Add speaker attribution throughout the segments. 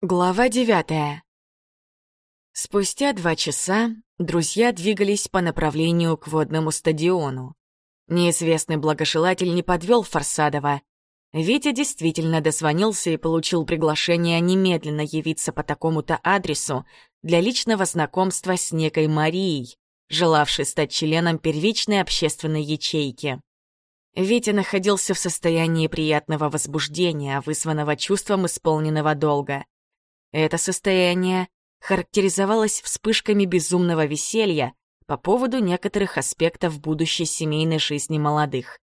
Speaker 1: Глава девятая. Спустя два часа друзья двигались по направлению к водному стадиону. Неизвестный благожелатель не подвел Форсадова. Витя действительно дозвонился и получил приглашение немедленно явиться по такому-то адресу для личного знакомства с некой Марией, желавшей стать членом первичной общественной ячейки. Витя находился в состоянии приятного возбуждения, вызванного чувством исполненного долга. Это состояние характеризовалось вспышками безумного веселья по поводу некоторых аспектов будущей семейной жизни молодых.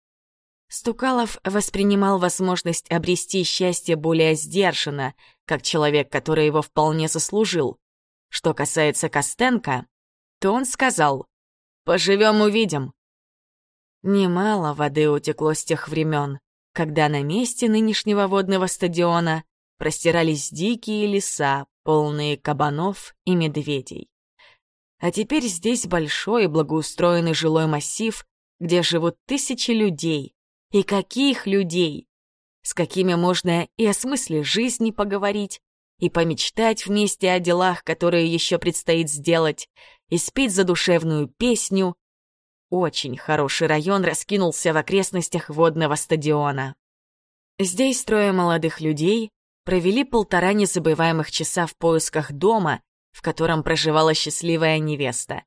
Speaker 1: Стукалов воспринимал возможность обрести счастье более сдержанно, как человек, который его вполне заслужил. Что касается Костенко, то он сказал «Поживем — увидим». Немало воды утекло с тех времен, когда на месте нынешнего водного стадиона простирались дикие леса, полные кабанов и медведей. А теперь здесь большой благоустроенный жилой массив, где живут тысячи людей. И каких людей! С какими можно и о смысле жизни поговорить, и помечтать вместе о делах, которые еще предстоит сделать, и спеть задушевную песню. Очень хороший район раскинулся в окрестностях водного стадиона. Здесь трое молодых людей провели полтора незабываемых часа в поисках дома, в котором проживала счастливая невеста.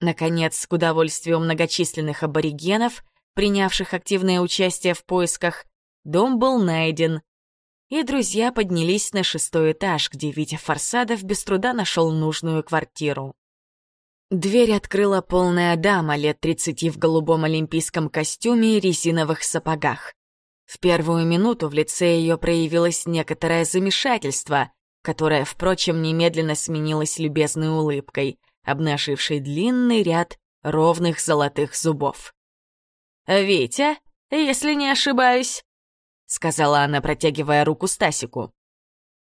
Speaker 1: Наконец, к удовольствию многочисленных аборигенов, принявших активное участие в поисках, дом был найден, и друзья поднялись на шестой этаж, где Витя Форсадов без труда нашел нужную квартиру. Дверь открыла полная дама лет тридцати в голубом олимпийском костюме и резиновых сапогах. В первую минуту в лице ее проявилось некоторое замешательство, которое, впрочем, немедленно сменилось любезной улыбкой, обнажившей длинный ряд ровных золотых зубов. «Витя, если не ошибаюсь», — сказала она, протягивая руку Стасику.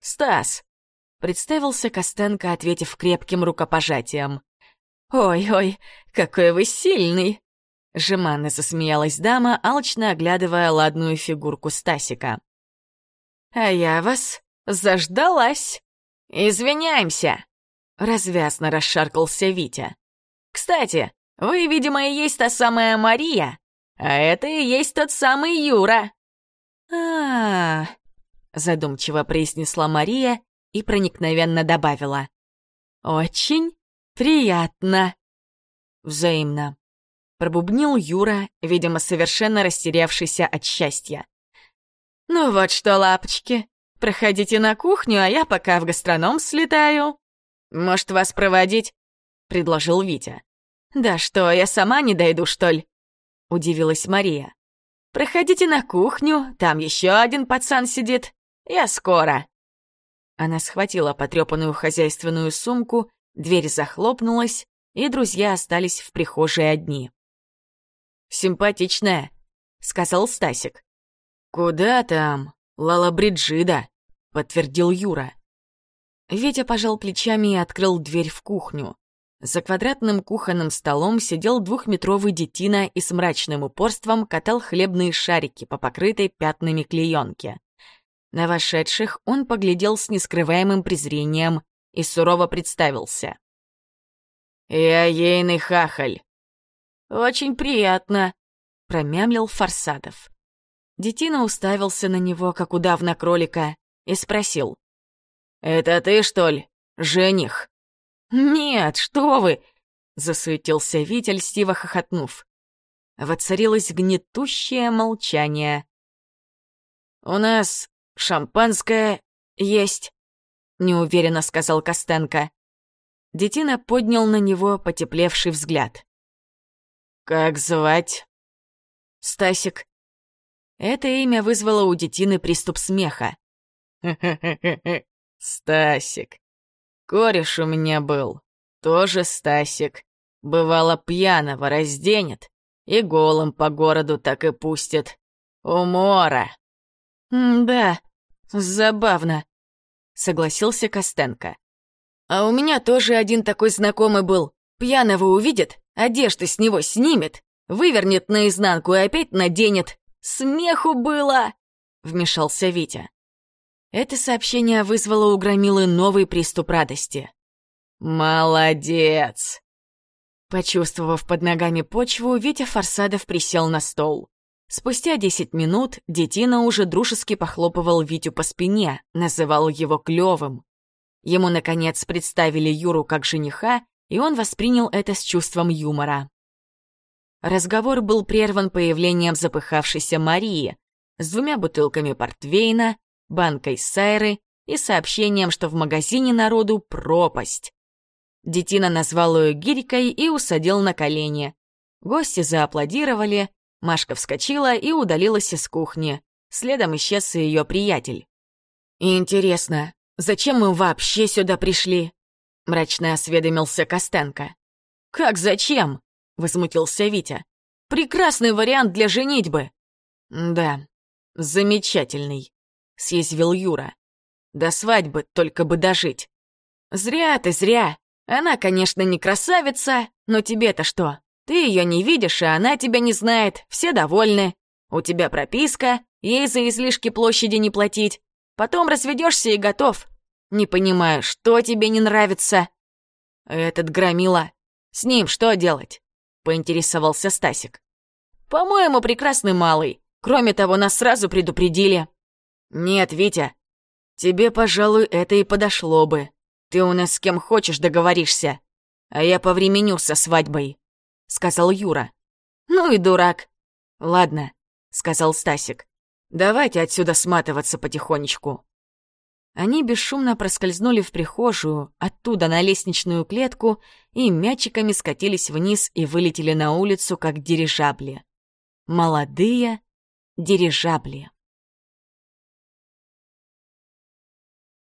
Speaker 1: «Стас», — представился Костенко, ответив крепким рукопожатием. «Ой-ой, какой вы сильный!» Жеманно засмеялась дама, алчно оглядывая ладную фигурку Стасика. «А я вас заждалась! Извиняемся!» Развязно расшаркался Витя. «Кстати, вы, видимо, и есть та самая Мария, а это и есть тот самый Юра!» а, -а, -а задумчиво произнесла Мария и проникновенно добавила. «Очень приятно!» «Взаимно!» Пробубнил Юра, видимо, совершенно растерявшийся от счастья. «Ну вот что, лапочки, проходите на кухню, а я пока в гастроном слетаю. Может, вас проводить?» — предложил Витя. «Да что, я сама не дойду, что ли?» — удивилась Мария. «Проходите на кухню, там еще один пацан сидит. Я скоро». Она схватила потрепанную хозяйственную сумку, дверь захлопнулась, и друзья остались в прихожей одни симпатичная», — сказал Стасик. «Куда там? Лала Бриджида», — подтвердил Юра. Витя пожал плечами и открыл дверь в кухню. За квадратным кухонным столом сидел двухметровый детина и с мрачным упорством катал хлебные шарики по покрытой пятнами клеенке. На вошедших он поглядел с нескрываемым презрением и сурово представился. «Я ейный хахаль, «Очень приятно», — промямлил Форсадов. Детина уставился на него, как удав на кролика, и спросил. «Это ты, что ли, жених?» «Нет, что вы!» — засуетился Витя, льстиво хохотнув. Воцарилось гнетущее молчание. «У нас шампанское есть», — неуверенно сказал Костенко. Детина поднял на него потеплевший взгляд. «Как звать?» «Стасик». Это имя вызвало у детины приступ смеха. «Хе-хе-хе-хе, Стасик. Кореш у меня был, тоже Стасик. Бывало пьяного разденет и голым по городу так и пустит. Умора». «Да, забавно», — согласился Костенко. «А у меня тоже один такой знакомый был. Пьяного увидит, Одежды с него снимет, вывернет наизнанку и опять наденет. Смеху было!» — вмешался Витя. Это сообщение вызвало у Громилы новый приступ радости. «Молодец!» Почувствовав под ногами почву, Витя Форсадов присел на стол. Спустя десять минут детина уже дружески похлопывал Витю по спине, называл его клёвым. Ему, наконец, представили Юру как жениха, и он воспринял это с чувством юмора. Разговор был прерван появлением запыхавшейся Марии с двумя бутылками портвейна, банкой сайры и сообщением, что в магазине народу пропасть. Детина назвал ее гирькой и усадил на колени. Гости зааплодировали, Машка вскочила и удалилась из кухни. Следом исчез и ее приятель. «Интересно, зачем мы вообще сюда пришли?» — мрачно осведомился Костенко. «Как зачем?» — возмутился Витя. «Прекрасный вариант для женитьбы!» «Да, замечательный», — съязвил Юра. «До свадьбы только бы дожить». «Зря ты, зря. Она, конечно, не красавица, но тебе-то что? Ты ее не видишь, и она тебя не знает, все довольны. У тебя прописка, ей за излишки площади не платить. Потом разведешься и готов. Не понимаю, что тебе не нравится?» «Этот громила. С ним что делать?» — поинтересовался Стасик. «По-моему, прекрасный малый. Кроме того, нас сразу предупредили». «Нет, Витя, тебе, пожалуй, это и подошло бы. Ты у нас с кем хочешь договоришься, а я повременю со свадьбой», — сказал Юра. «Ну и дурак». «Ладно», — сказал Стасик. «Давайте отсюда сматываться потихонечку». Они бесшумно проскользнули в прихожую, оттуда на лестничную клетку и мячиками скатились вниз и вылетели на улицу, как дирижабли. Молодые дирижабли.